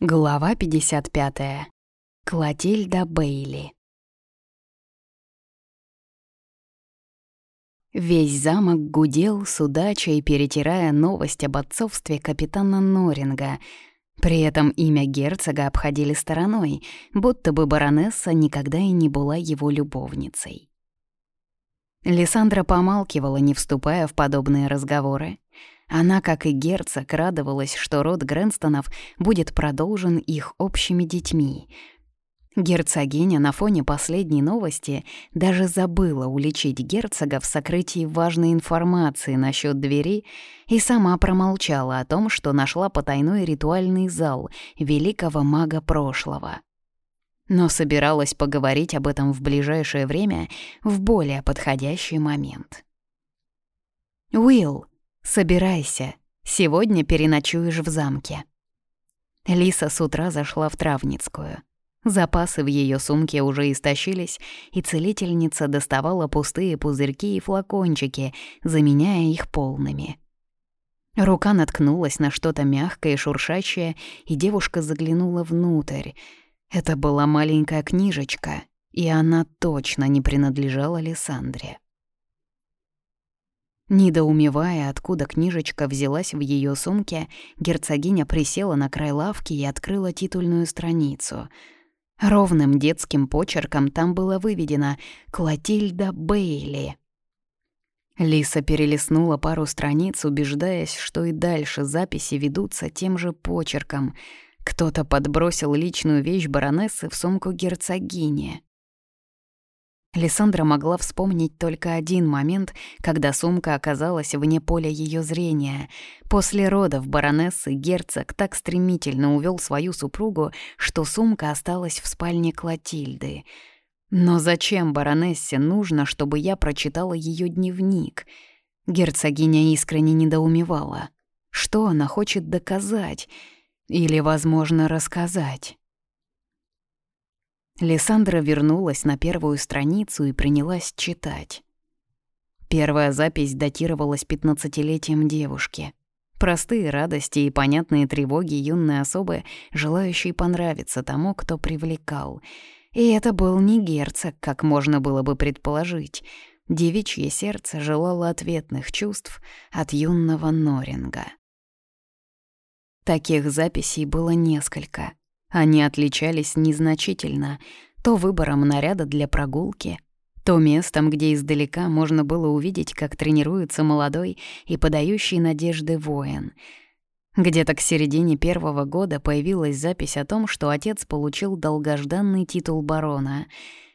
Глава 55. Клотильда Бейли. Весь замок гудел, судача и перетирая новость об отцовстве капитана Норинга. При этом имя герцога обходили стороной, будто бы баронесса никогда и не была его любовницей. Лиссандра помалкивала, не вступая в подобные разговоры. Она, как и герцог, радовалась, что род Грэнстонов будет продолжен их общими детьми. Герцогиня на фоне последней новости даже забыла уличить герцога в сокрытии важной информации насчет двери и сама промолчала о том, что нашла потайной ритуальный зал великого мага прошлого. Но собиралась поговорить об этом в ближайшее время в более подходящий момент. «Уилл», «Собирайся, сегодня переночуешь в замке». Лиса с утра зашла в Травницкую. Запасы в ее сумке уже истощились, и целительница доставала пустые пузырьки и флакончики, заменяя их полными. Рука наткнулась на что-то мягкое и шуршащее, и девушка заглянула внутрь. Это была маленькая книжечка, и она точно не принадлежала Лиссандре. Недоумевая, откуда книжечка взялась в ее сумке, герцогиня присела на край лавки и открыла титульную страницу. Ровным детским почерком там было выведено «Клотильда Бейли». Лиса перелистнула пару страниц, убеждаясь, что и дальше записи ведутся тем же почерком. Кто-то подбросил личную вещь баронессы в сумку герцогини. Лиссандра могла вспомнить только один момент, когда сумка оказалась вне поля ее зрения. После родов баронессы герцог так стремительно увел свою супругу, что сумка осталась в спальне Клотильды. Но зачем баронессе нужно, чтобы я прочитала ее дневник? Герцогиня искренне недоумевала. Что она хочет доказать? Или, возможно, рассказать? Лиссандра вернулась на первую страницу и принялась читать. Первая запись датировалась пятнадцатилетием девушки. Простые радости и понятные тревоги юной особы, желающей понравиться тому, кто привлекал. И это был не герцог, как можно было бы предположить. Девичье сердце желало ответных чувств от юного Норинга. Таких записей было несколько — они отличались незначительно, то выбором наряда для прогулки, то местом, где издалека можно было увидеть, как тренируется молодой и подающий надежды воин. Где-то к середине первого года появилась запись о том, что отец получил долгожданный титул барона.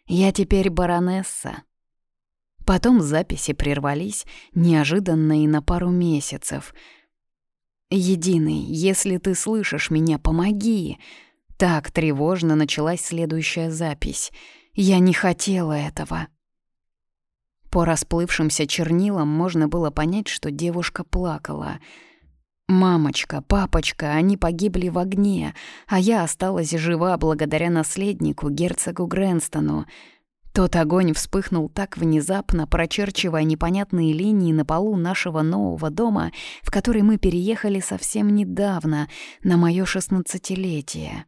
«Я теперь баронесса». Потом записи прервались неожиданно и на пару месяцев. «Единый, если ты слышишь меня, помоги!» Так тревожно началась следующая запись. Я не хотела этого. По расплывшимся чернилам можно было понять, что девушка плакала. «Мамочка, папочка, они погибли в огне, а я осталась жива благодаря наследнику, герцогу Грэнстону. Тот огонь вспыхнул так внезапно, прочерчивая непонятные линии на полу нашего нового дома, в который мы переехали совсем недавно, на моё шестнадцатилетие.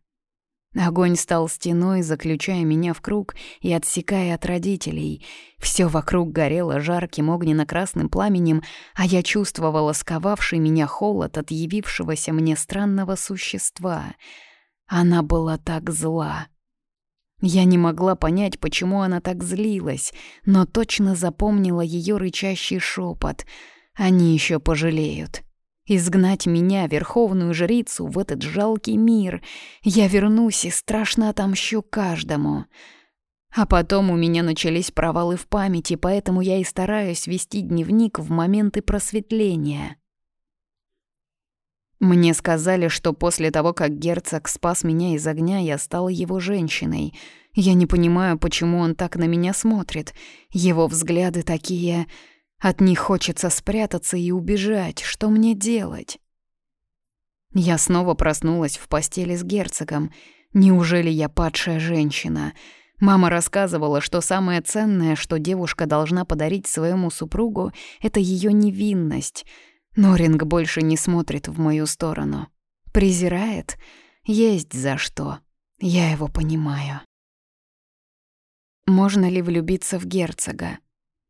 Огонь стал стеной, заключая меня в круг и отсекая от родителей. Все вокруг горело жарким огненно-красным пламенем, а я чувствовала сковавший меня холод от явившегося мне странного существа. Она была так зла. Я не могла понять, почему она так злилась, но точно запомнила ее рычащий шепот. Они еще пожалеют. Изгнать меня, верховную жрицу, в этот жалкий мир. Я вернусь и страшно отомщу каждому. А потом у меня начались провалы в памяти, поэтому я и стараюсь вести дневник в моменты просветления. Мне сказали, что после того, как герцог спас меня из огня, я стала его женщиной. Я не понимаю, почему он так на меня смотрит. Его взгляды такие от них хочется спрятаться и убежать. Что мне делать? Я снова проснулась в постели с герцогом. Неужели я падшая женщина? Мама рассказывала, что самое ценное, что девушка должна подарить своему супругу, это ее невинность. Норинг больше не смотрит в мою сторону. Презирает? Есть за что. Я его понимаю. Можно ли влюбиться в герцога?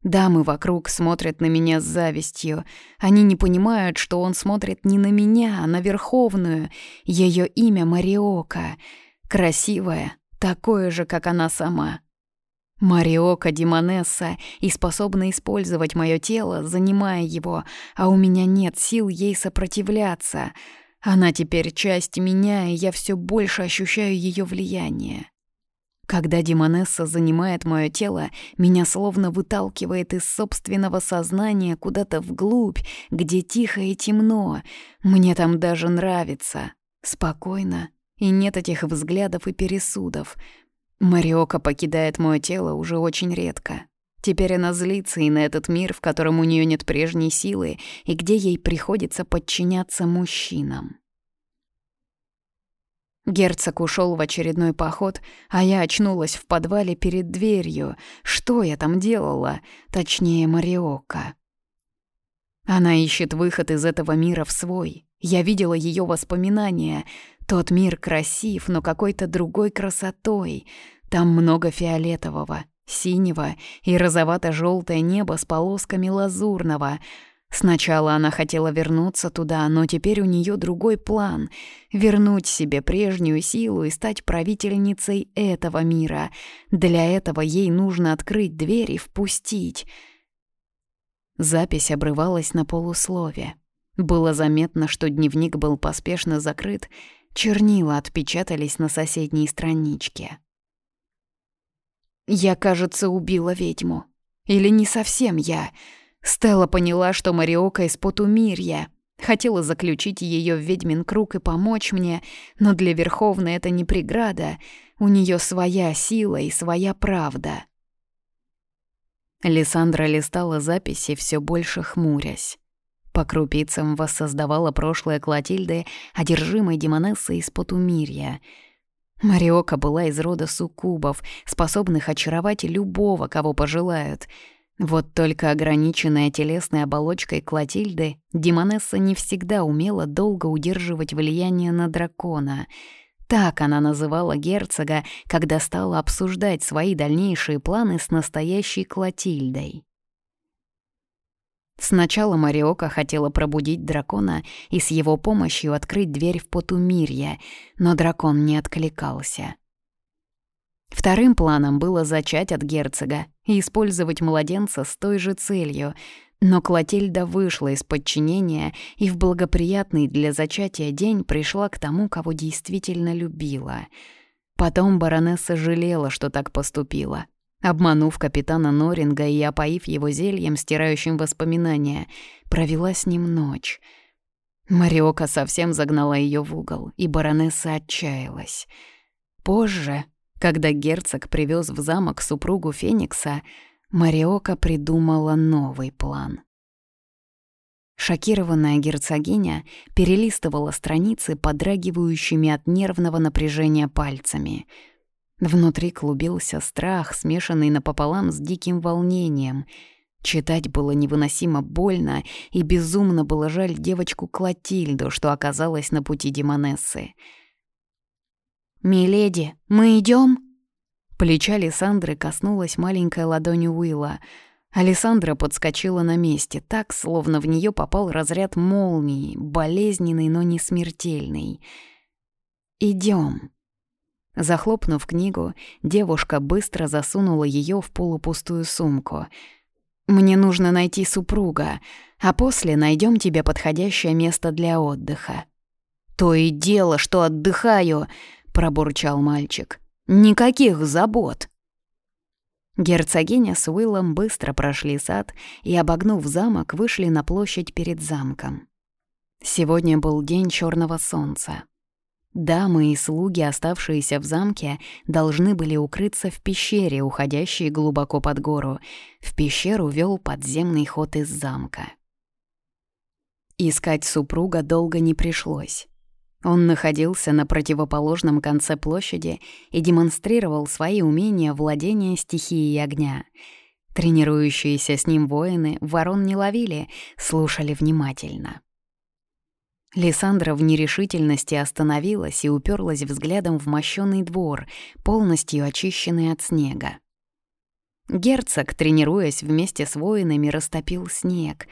Дамы вокруг смотрят на меня с завистью. Они не понимают, что он смотрит не на меня, а на Верховную. Ее имя Мариока. Красивая, такое же, как она сама. Мариока Димонесса и способна использовать мое тело, занимая его, а у меня нет сил ей сопротивляться. Она теперь часть меня, и я все больше ощущаю ее влияние. Когда Димонесса занимает мое тело, меня словно выталкивает из собственного сознания куда-то вглубь, где тихо и темно. Мне там даже нравится. Спокойно. И нет этих взглядов и пересудов. Мариока покидает мое тело уже очень редко. Теперь она злится и на этот мир, в котором у нее нет прежней силы, и где ей приходится подчиняться мужчинам. Герцог ушел в очередной поход, а я очнулась в подвале перед дверью. Что я там делала? Точнее, Мариока. Она ищет выход из этого мира в свой. Я видела ее воспоминания. Тот мир красив, но какой-то другой красотой. Там много фиолетового, синего и розовато желтое небо с полосками лазурного — Сначала она хотела вернуться туда, но теперь у нее другой план — вернуть себе прежнюю силу и стать правительницей этого мира. Для этого ей нужно открыть дверь и впустить. Запись обрывалась на полуслове. Было заметно, что дневник был поспешно закрыт, чернила отпечатались на соседней страничке. «Я, кажется, убила ведьму. Или не совсем я», Стелла поняла, что Мариока из Потумирья. Хотела заключить ее в ведьмин круг и помочь мне, но для Верховной это не преграда. У нее своя сила и своя правда. Лиссандра листала записи, все больше хмурясь. По крупицам воссоздавала прошлое Клотильды, одержимой демонессой из Потумирья. Мариока была из рода суккубов, способных очаровать любого, кого пожелают — вот только ограниченная телесной оболочкой Клотильды, Демонесса не всегда умела долго удерживать влияние на дракона. Так она называла герцога, когда стала обсуждать свои дальнейшие планы с настоящей Клотильдой. Сначала Мариока хотела пробудить дракона и с его помощью открыть дверь в Потумирье, но дракон не откликался. Вторым планом было зачать от герцога и использовать младенца с той же целью, но Клотильда вышла из подчинения и в благоприятный для зачатия день пришла к тому, кого действительно любила. Потом баронесса жалела, что так поступила. Обманув капитана Норинга и опоив его зельем, стирающим воспоминания, провела с ним ночь. Мариока совсем загнала ее в угол, и баронесса отчаялась. Позже, когда герцог привез в замок супругу Феникса, Мариока придумала новый план. Шокированная герцогиня перелистывала страницы, подрагивающими от нервного напряжения пальцами. Внутри клубился страх, смешанный напополам с диким волнением. Читать было невыносимо больно, и безумно было жаль девочку Клотильду, что оказалась на пути Демонессы. «Миледи, мы идем? Плеча Лиссандры коснулась маленькой ладонью Уилла. Александра подскочила на месте, так, словно в нее попал разряд молнии, болезненный, но не смертельный. Идем. Захлопнув книгу, девушка быстро засунула ее в полупустую сумку. «Мне нужно найти супруга, а после найдем тебе подходящее место для отдыха». «То и дело, что отдыхаю!» Пробурчал мальчик. «Никаких забот!» Герцогиня с Уиллом быстро прошли сад и, обогнув замок, вышли на площадь перед замком. Сегодня был день черного солнца. Дамы и слуги, оставшиеся в замке, должны были укрыться в пещере, уходящей глубоко под гору. В пещеру вел подземный ход из замка. Искать супруга долго не пришлось. Он находился на противоположном конце площади и демонстрировал свои умения владения стихией огня. Тренирующиеся с ним воины ворон не ловили, слушали внимательно. Лиссандра в нерешительности остановилась и уперлась взглядом в мощёный двор, полностью очищенный от снега. Герцог, тренируясь вместе с воинами, растопил снег.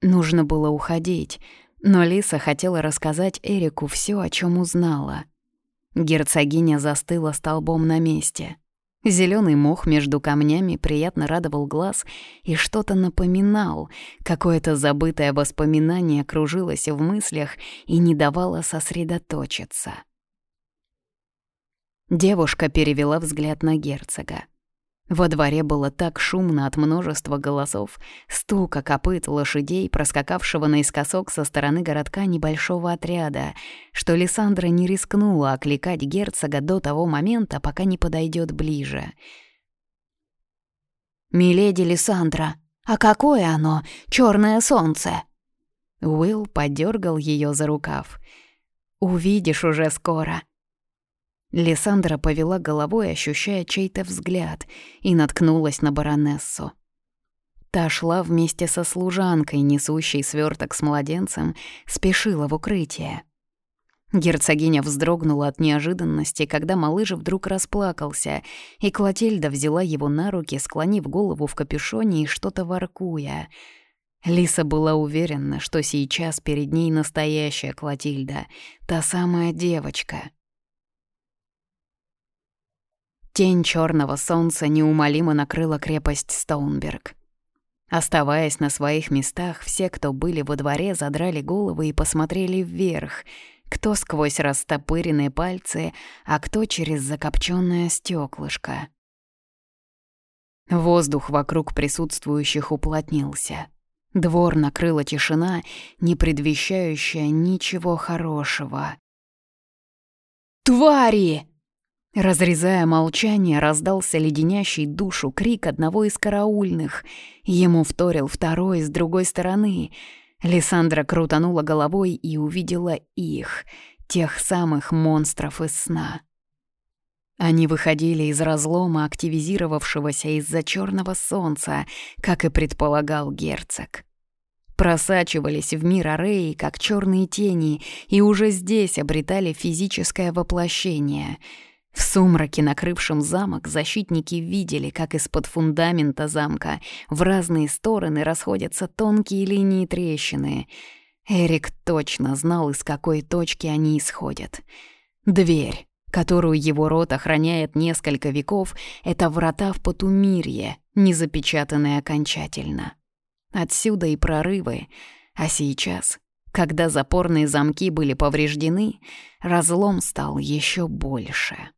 Нужно было уходить, но Лиса хотела рассказать Эрику все, о чем узнала. Герцогиня застыла столбом на месте. Зеленый мох между камнями приятно радовал глаз и что-то напоминал, какое-то забытое воспоминание кружилось в мыслях и не давало сосредоточиться. Девушка перевела взгляд на герцога. Во дворе было так шумно от множества голосов, стука копыт лошадей, проскакавшего наискосок со стороны городка небольшого отряда, что Лиссандра не рискнула окликать герцога до того момента, пока не подойдет ближе. «Миледи Лиссандра, а какое оно, черное солнце?» Уилл подергал ее за рукав. «Увидишь уже скоро», Лиссандра повела головой, ощущая чей-то взгляд, и наткнулась на баронессу. Та шла вместе со служанкой, несущей сверток с младенцем, спешила в укрытие. Герцогиня вздрогнула от неожиданности, когда малыш вдруг расплакался, и Клотильда взяла его на руки, склонив голову в капюшоне и что-то воркуя. Лиса была уверена, что сейчас перед ней настоящая Клотильда, та самая девочка — Тень черного солнца неумолимо накрыла крепость Стоунберг. Оставаясь на своих местах, все, кто были во дворе, задрали головы и посмотрели вверх, кто сквозь растопыренные пальцы, а кто через закопченное стеклышко. Воздух вокруг присутствующих уплотнился. Двор накрыла тишина, не предвещающая ничего хорошего. «Твари!» Разрезая молчание, раздался леденящий душу крик одного из караульных. Ему вторил второй с другой стороны. Лиссандра крутанула головой и увидела их, тех самых монстров из сна. Они выходили из разлома, активизировавшегося из-за черного солнца, как и предполагал герцог. Просачивались в мир Ареи, как черные тени, и уже здесь обретали физическое воплощение — в сумраке, накрывшем замок, защитники видели, как из-под фундамента замка в разные стороны расходятся тонкие линии трещины. Эрик точно знал, из какой точки они исходят. Дверь, которую его рот охраняет несколько веков, это врата в Потумирье, не запечатанные окончательно. Отсюда и прорывы. А сейчас, когда запорные замки были повреждены, разлом стал еще больше.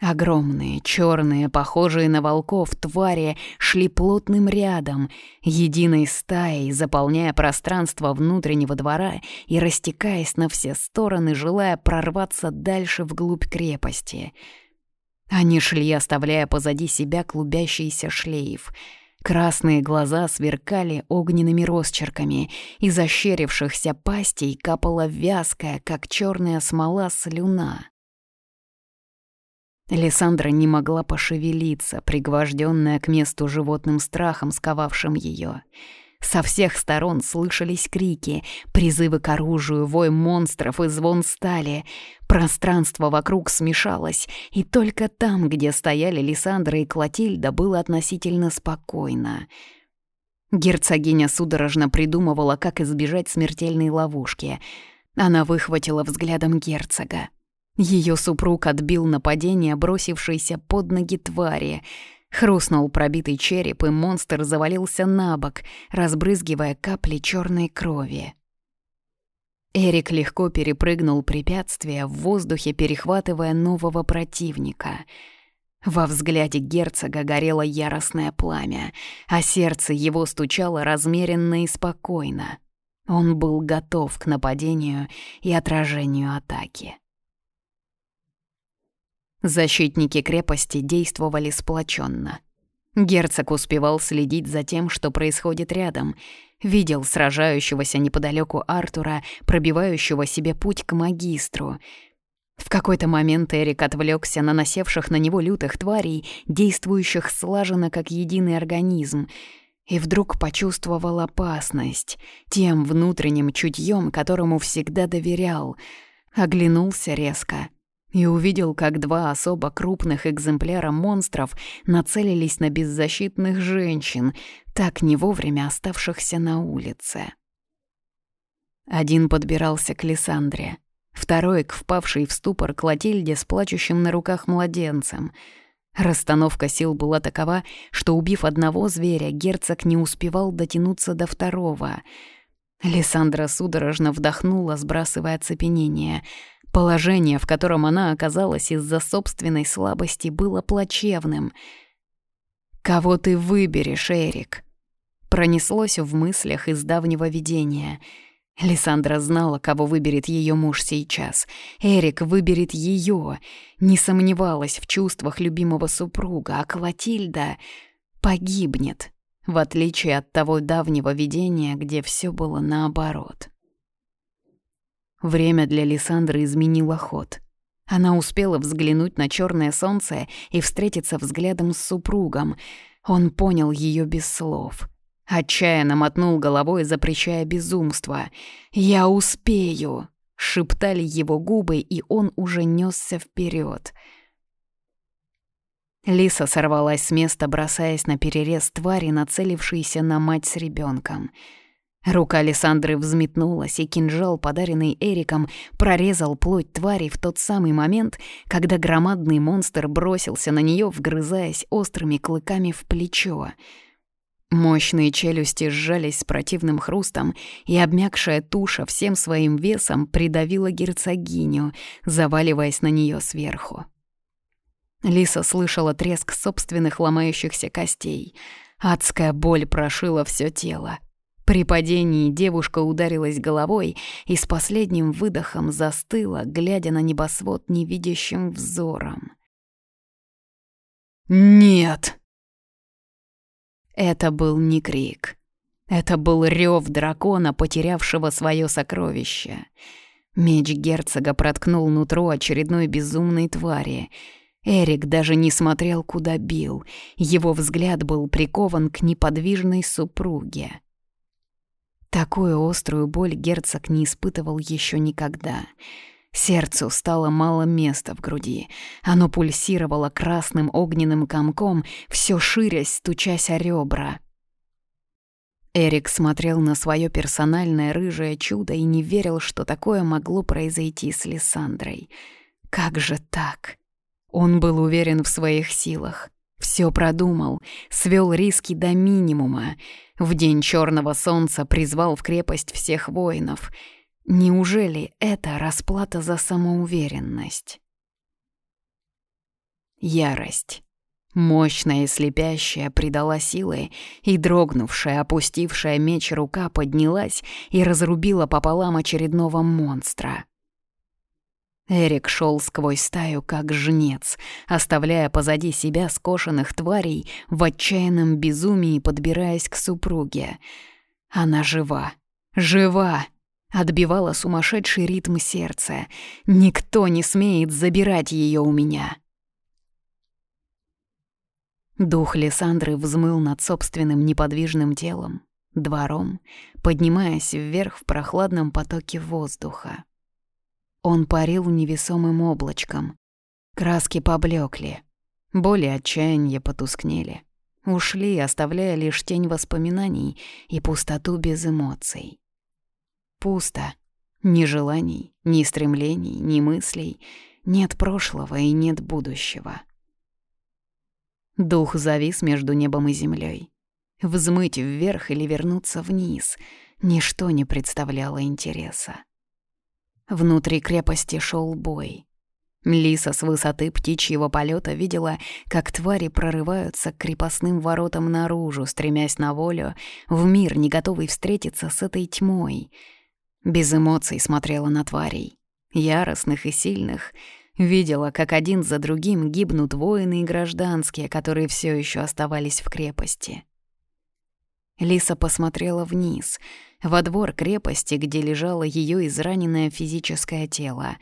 Огромные, черные, похожие на волков твари шли плотным рядом, единой стаей, заполняя пространство внутреннего двора и растекаясь на все стороны, желая прорваться дальше вглубь крепости. Они шли, оставляя позади себя клубящийся шлейф. Красные глаза сверкали огненными росчерками, из ощерившихся пастей капала вязкая, как черная смола, слюна. Лиссандра не могла пошевелиться, пригвожденная к месту животным страхом, сковавшим ее. Со всех сторон слышались крики, призывы к оружию, вой монстров и звон стали. Пространство вокруг смешалось, и только там, где стояли Лиссандра и Клотильда, было относительно спокойно. Герцогиня судорожно придумывала, как избежать смертельной ловушки. Она выхватила взглядом герцога. Ее супруг отбил нападение, бросившейся под ноги твари. Хрустнул пробитый череп, и монстр завалился на бок, разбрызгивая капли черной крови. Эрик легко перепрыгнул препятствие в воздухе, перехватывая нового противника. Во взгляде герцога горело яростное пламя, а сердце его стучало размеренно и спокойно. Он был готов к нападению и отражению атаки. Защитники крепости действовали сплоченно. Герцог успевал следить за тем, что происходит рядом, видел сражающегося неподалеку Артура, пробивающего себе путь к магистру. В какой-то момент Эрик отвлекся на насевших на него лютых тварей, действующих слаженно как единый организм. и вдруг почувствовал опасность тем внутренним чутьем, которому всегда доверял. Оглянулся резко и увидел, как два особо крупных экземпляра монстров нацелились на беззащитных женщин, так не вовремя оставшихся на улице. Один подбирался к Лиссандре, второй — к впавшей в ступор Клотильде с плачущим на руках младенцем. Расстановка сил была такова, что, убив одного зверя, герцог не успевал дотянуться до второго. Лиссандра судорожно вдохнула, сбрасывая оцепенение — Положение, в котором она оказалась из-за собственной слабости, было плачевным. «Кого ты выберешь, Эрик?» Пронеслось в мыслях из давнего видения. Лиссандра знала, кого выберет ее муж сейчас. Эрик выберет ее. Не сомневалась в чувствах любимого супруга, а Клотильда погибнет, в отличие от того давнего видения, где все было наоборот. Время для Лиссандры изменило ход. Она успела взглянуть на черное солнце и встретиться взглядом с супругом. Он понял ее без слов. Отчаянно мотнул головой, запрещая безумство. «Я успею!» — шептали его губы, и он уже несся вперед. Лиса сорвалась с места, бросаясь на перерез твари, нацелившейся на мать с ребенком. Рука Александры взметнулась, и кинжал, подаренный Эриком, прорезал плоть твари в тот самый момент, когда громадный монстр бросился на нее, вгрызаясь острыми клыками в плечо. Мощные челюсти сжались с противным хрустом, и обмякшая туша всем своим весом придавила герцогиню, заваливаясь на нее сверху. Лиса слышала треск собственных ломающихся костей. Адская боль прошила все тело. При падении девушка ударилась головой и с последним выдохом застыла, глядя на небосвод невидящим взором. «Нет!» Это был не крик. Это был рев дракона, потерявшего свое сокровище. Меч герцога проткнул нутро очередной безумной твари. Эрик даже не смотрел, куда бил. Его взгляд был прикован к неподвижной супруге. Такую острую боль герцог не испытывал еще никогда. Сердцу стало мало места в груди. Оно пульсировало красным огненным комком, все ширясь, стучась о ребра. Эрик смотрел на свое персональное рыжее чудо и не верил, что такое могло произойти с Лиссандрой. Как же так? Он был уверен в своих силах. Все продумал, свел риски до минимума. В день черного солнца призвал в крепость всех воинов. Неужели это расплата за самоуверенность? Ярость. Мощная и слепящая придала силы, и дрогнувшая, опустившая меч рука поднялась и разрубила пополам очередного монстра — Эрик шел сквозь стаю, как жнец, оставляя позади себя скошенных тварей, в отчаянном безумии подбираясь к супруге. Она жива, жива! Отбивала сумасшедший ритм сердца. Никто не смеет забирать ее у меня. Дух Лиссандры взмыл над собственным неподвижным телом, двором, поднимаясь вверх в прохладном потоке воздуха. Он парил невесомым облачком. Краски поблекли, боли отчаяния потускнели. Ушли, оставляя лишь тень воспоминаний и пустоту без эмоций. Пусто. Ни желаний, ни стремлений, ни мыслей. Нет прошлого и нет будущего. Дух завис между небом и землей. Взмыть вверх или вернуться вниз — ничто не представляло интереса. Внутри крепости шел бой. Лиса с высоты птичьего полета видела, как твари прорываются к крепостным воротам наружу, стремясь на волю, в мир, не готовый встретиться с этой тьмой. Без эмоций смотрела на тварей, яростных и сильных, видела, как один за другим гибнут воины и гражданские, которые все еще оставались в крепости. Лиса посмотрела вниз, во двор крепости, где лежало ее израненное физическое тело.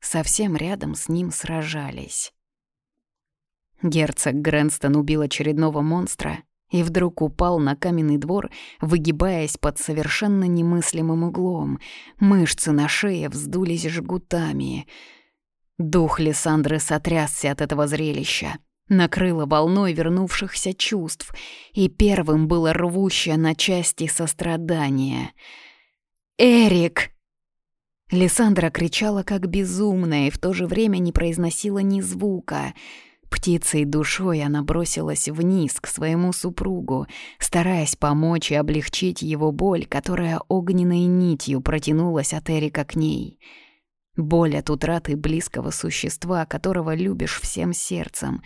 Совсем рядом с ним сражались. Герцог Грэнстон убил очередного монстра, и вдруг упал на каменный двор, выгибаясь под совершенно немыслимым углом. Мышцы на шее вздулись жгутами. Дух Лиссандры сотрясся от этого зрелища. Накрыло волной вернувшихся чувств, и первым было рвущее на части сострадание. «Эрик!» Лиссандра кричала как безумная и в то же время не произносила ни звука — Птицей душой она бросилась вниз к своему супругу, стараясь помочь и облегчить его боль, которая огненной нитью протянулась от Эрика к ней. Боль от утраты близкого существа, которого любишь всем сердцем.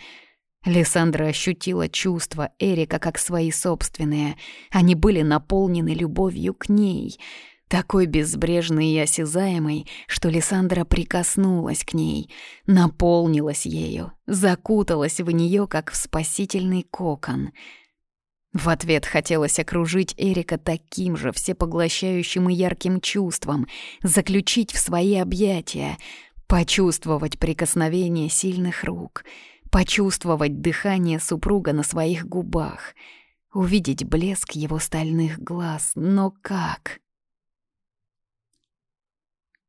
Лиссандра ощутила чувства Эрика как свои собственные. Они были наполнены любовью к ней — такой безбрежной и осязаемой, что Лиссандра прикоснулась к ней, наполнилась ею, закуталась в нее, как в спасительный кокон. В ответ хотелось окружить Эрика таким же всепоглощающим и ярким чувством, заключить в свои объятия, почувствовать прикосновение сильных рук, почувствовать дыхание супруга на своих губах, увидеть блеск его стальных глаз, но как?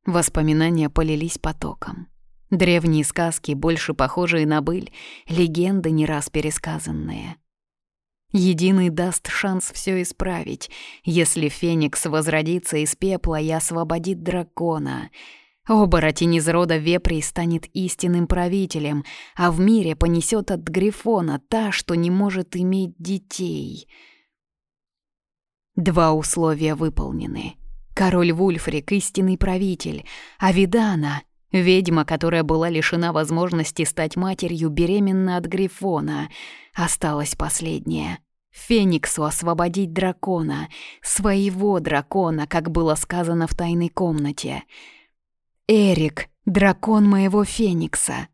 Воспоминания полились потоком. Древние сказки, больше похожие на быль, легенды, не раз пересказанные. Единый даст шанс все исправить, если Феникс возродится из пепла и освободит дракона. Оборотень из рода вепрей станет истинным правителем, а в мире понесет от Грифона та, что не может иметь детей. Два условия выполнены — Король Вульфрик — истинный правитель, а Видана — ведьма, которая была лишена возможности стать матерью, беременна от Грифона. Осталась последняя. Фениксу освободить дракона, своего дракона, как было сказано в тайной комнате. «Эрик, дракон моего Феникса»,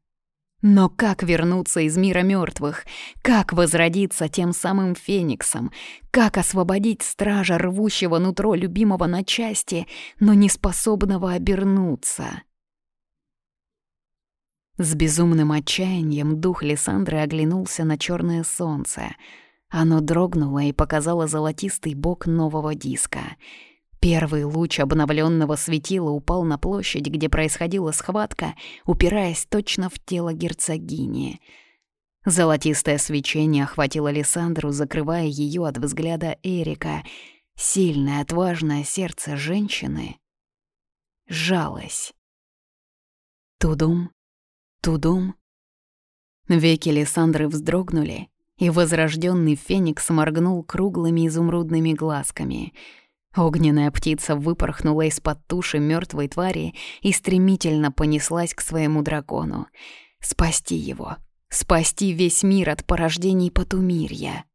но как вернуться из мира мертвых? Как возродиться тем самым фениксом? Как освободить стража, рвущего нутро любимого на части, но не способного обернуться? С безумным отчаянием дух Лиссандры оглянулся на черное солнце. Оно дрогнуло и показало золотистый бок нового диска — Первый луч обновленного светила упал на площадь, где происходила схватка, упираясь точно в тело герцогини. Золотистое свечение охватило Лиссандру, закрывая ее от взгляда Эрика. Сильное, отважное сердце женщины жалось. Тудум, тудум. Веки Лиссандры вздрогнули, и возрожденный феникс моргнул круглыми изумрудными глазками — Огненная птица выпорхнула из-под туши мертвой твари и стремительно понеслась к своему дракону. Спасти его, спасти весь мир от порождений Потумирья.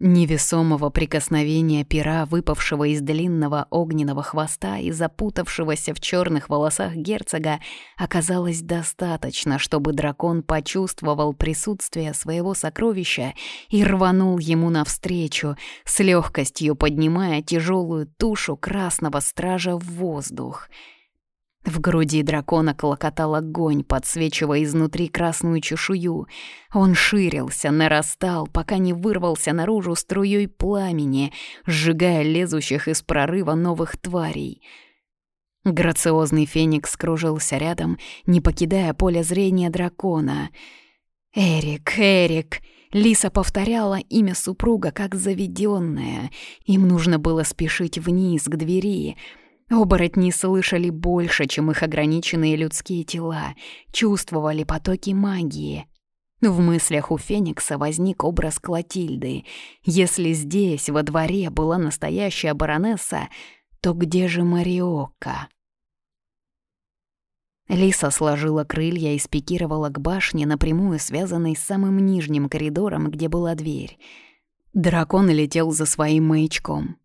Невесомого прикосновения пера, выпавшего из длинного огненного хвоста и запутавшегося в черных волосах герцога, оказалось достаточно, чтобы дракон почувствовал присутствие своего сокровища и рванул ему навстречу, с легкостью поднимая тяжелую тушу красного стража в воздух — в груди дракона клокотал огонь, подсвечивая изнутри красную чешую. Он ширился, нарастал, пока не вырвался наружу струей пламени, сжигая лезущих из прорыва новых тварей. Грациозный феникс кружился рядом, не покидая поля зрения дракона. «Эрик, Эрик!» Лиса повторяла имя супруга как заведенное. Им нужно было спешить вниз, к двери — Оборотни слышали больше, чем их ограниченные людские тела, чувствовали потоки магии. В мыслях у Феникса возник образ Клотильды. Если здесь, во дворе, была настоящая баронесса, то где же Мариокко? Лиса сложила крылья и спикировала к башне, напрямую связанной с самым нижним коридором, где была дверь. Дракон летел за своим маячком.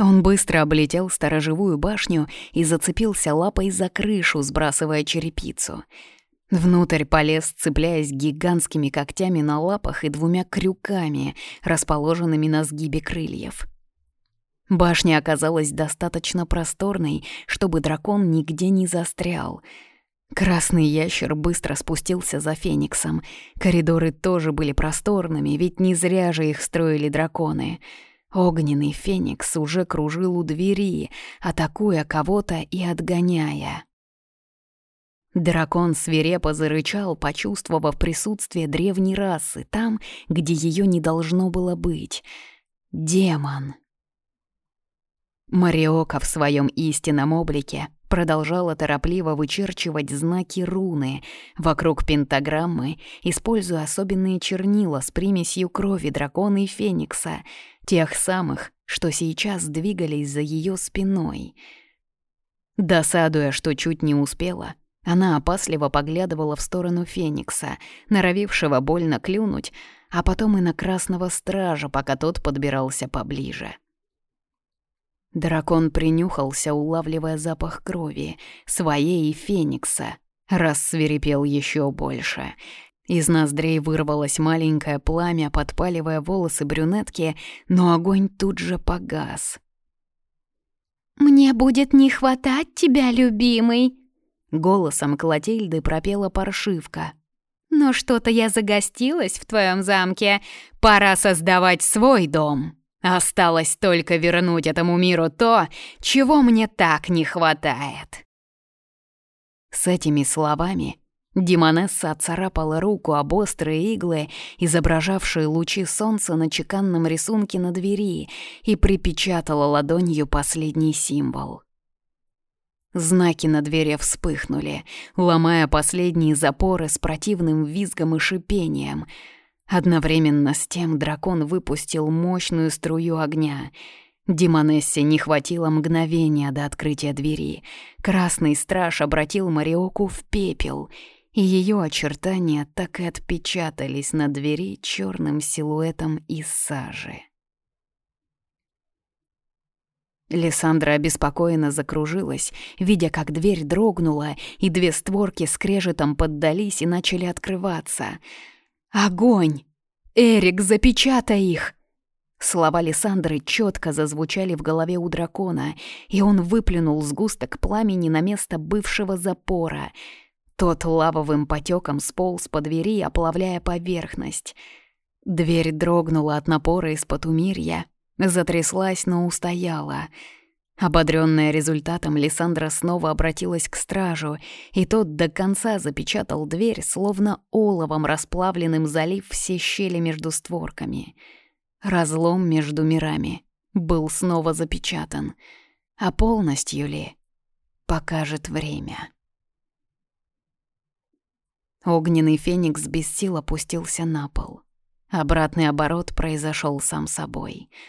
Он быстро облетел сторожевую башню и зацепился лапой за крышу, сбрасывая черепицу. Внутрь полез, цепляясь гигантскими когтями на лапах и двумя крюками, расположенными на сгибе крыльев. Башня оказалась достаточно просторной, чтобы дракон нигде не застрял. Красный ящер быстро спустился за Фениксом. Коридоры тоже были просторными, ведь не зря же их строили драконы. Огненный Феникс уже кружил у двери, атакуя кого-то и отгоняя. Дракон свирепо зарычал, почувствовав присутствие древней расы там, где ее не должно было быть. Демон. Мариока в своем истинном облике продолжала торопливо вычерчивать знаки руны вокруг пентаграммы, используя особенные чернила с примесью крови дракона и феникса, тех самых, что сейчас двигались за ее спиной. Досадуя, что чуть не успела, она опасливо поглядывала в сторону Феникса, норовившего больно клюнуть, а потом и на Красного Стража, пока тот подбирался поближе. Дракон принюхался, улавливая запах крови, своей и Феникса. Рассверепел еще больше. Из ноздрей вырвалось маленькое пламя, подпаливая волосы брюнетки, но огонь тут же погас. «Мне будет не хватать тебя, любимый!» Голосом Клотильды пропела паршивка. «Но что-то я загостилась в твоем замке. Пора создавать свой дом!» Осталось только вернуть этому миру то, чего мне так не хватает. С этими словами Димонесса отцарапала руку об острые иглы, изображавшие лучи солнца на чеканном рисунке на двери, и припечатала ладонью последний символ. Знаки на двери вспыхнули, ломая последние запоры с противным визгом и шипением — Одновременно с тем дракон выпустил мощную струю огня. Димонессе не хватило мгновения до открытия двери. Красный страж обратил Мариоку в пепел, и ее очертания так и отпечатались на двери черным силуэтом из сажи. Лиссандра обеспокоенно закружилась, видя, как дверь дрогнула, и две створки скрежетом поддались и начали открываться — «Огонь! Эрик, запечатай их!» Слова Лиссандры четко зазвучали в голове у дракона, и он выплюнул сгусток пламени на место бывшего запора. Тот лавовым потеком сполз по двери, оплавляя поверхность. Дверь дрогнула от напора из-под умирья, затряслась, но устояла — Ободрённая результатом, Лиссандра снова обратилась к стражу, и тот до конца запечатал дверь, словно оловом расплавленным залив все щели между створками. Разлом между мирами был снова запечатан, а полностью ли покажет время. Огненный феникс без сил опустился на пол. Обратный оборот произошел сам собой —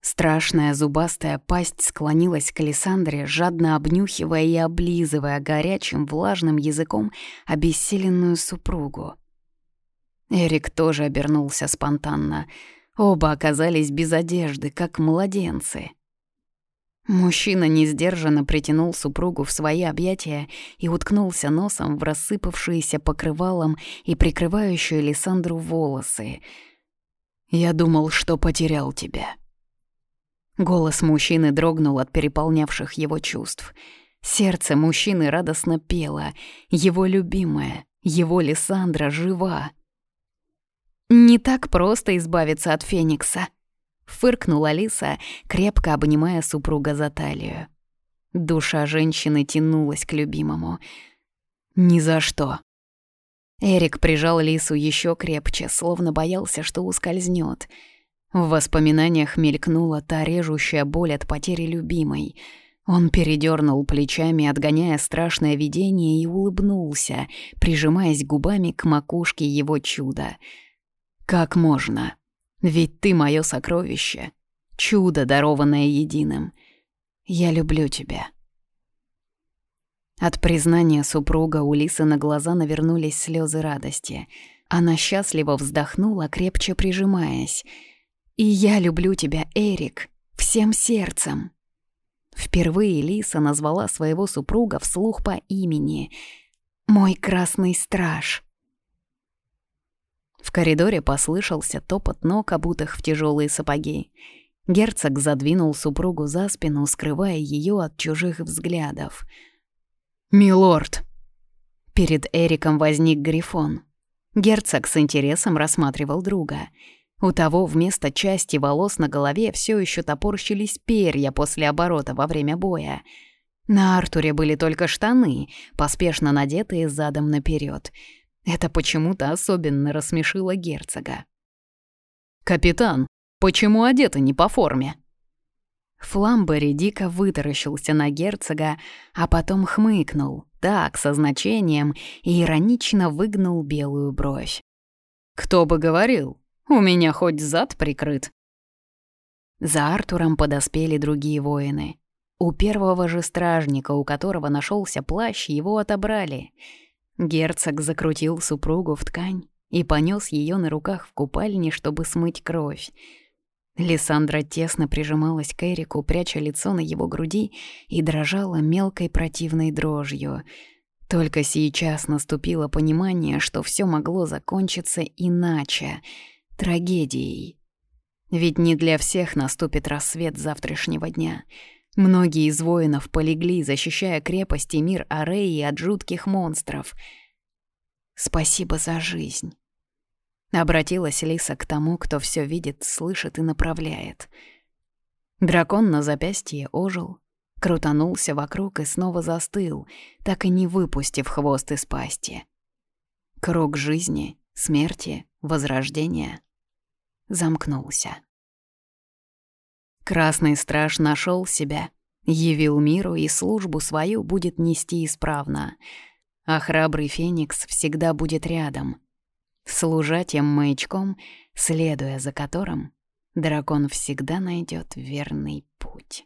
Страшная зубастая пасть склонилась к Александре, жадно обнюхивая и облизывая горячим влажным языком обессиленную супругу. Эрик тоже обернулся спонтанно. Оба оказались без одежды, как младенцы. Мужчина несдержанно притянул супругу в свои объятия и уткнулся носом в рассыпавшиеся покрывалом и прикрывающую Лиссандру волосы. «Я думал, что потерял тебя», Голос мужчины дрогнул от переполнявших его чувств. Сердце мужчины радостно пело. Его любимая, его Лиссандра жива. «Не так просто избавиться от Феникса», — фыркнула Алиса, крепко обнимая супруга за талию. Душа женщины тянулась к любимому. «Ни за что». Эрик прижал Лису еще крепче, словно боялся, что ускользнет. В воспоминаниях мелькнула та режущая боль от потери любимой. Он передернул плечами, отгоняя страшное видение, и улыбнулся, прижимаясь губами к макушке его чуда. «Как можно? Ведь ты мое сокровище, чудо, дарованное единым. Я люблю тебя». От признания супруга у Лисы на глаза навернулись слезы радости. Она счастливо вздохнула, крепче прижимаясь — и я люблю тебя, Эрик, всем сердцем. Впервые Лиса назвала своего супруга вслух по имени. «Мой красный страж». В коридоре послышался топот ног, обутых в тяжелые сапоги. Герцог задвинул супругу за спину, скрывая ее от чужих взглядов. «Милорд!» Перед Эриком возник Грифон. Герцог с интересом рассматривал друга. У того вместо части волос на голове все еще топорщились перья после оборота во время боя. На Артуре были только штаны, поспешно надетые задом наперед. Это почему-то особенно рассмешило герцога. «Капитан, почему одеты не по форме?» Фламбери дико вытаращился на герцога, а потом хмыкнул, так, со значением, и иронично выгнул белую бровь. «Кто бы говорил, у меня хоть зад прикрыт». За Артуром подоспели другие воины. У первого же стражника, у которого нашелся плащ, его отобрали. Герцог закрутил супругу в ткань и понес ее на руках в купальне, чтобы смыть кровь. Лиссандра тесно прижималась к Эрику, пряча лицо на его груди и дрожала мелкой противной дрожью. Только сейчас наступило понимание, что все могло закончиться иначе — трагедией. Ведь не для всех наступит рассвет завтрашнего дня. Многие из воинов полегли, защищая крепость и мир Ареи от жутких монстров. «Спасибо за жизнь», Обратилась Лиса к тому, кто все видит, слышит и направляет. Дракон на запястье ожил, крутанулся вокруг и снова застыл, так и не выпустив хвост из пасти. Круг жизни, смерти, возрождения замкнулся. Красный страж нашел себя, явил миру и службу свою будет нести исправно, а храбрый феникс всегда будет рядом — служа тем маячком, следуя за которым дракон всегда найдет верный путь.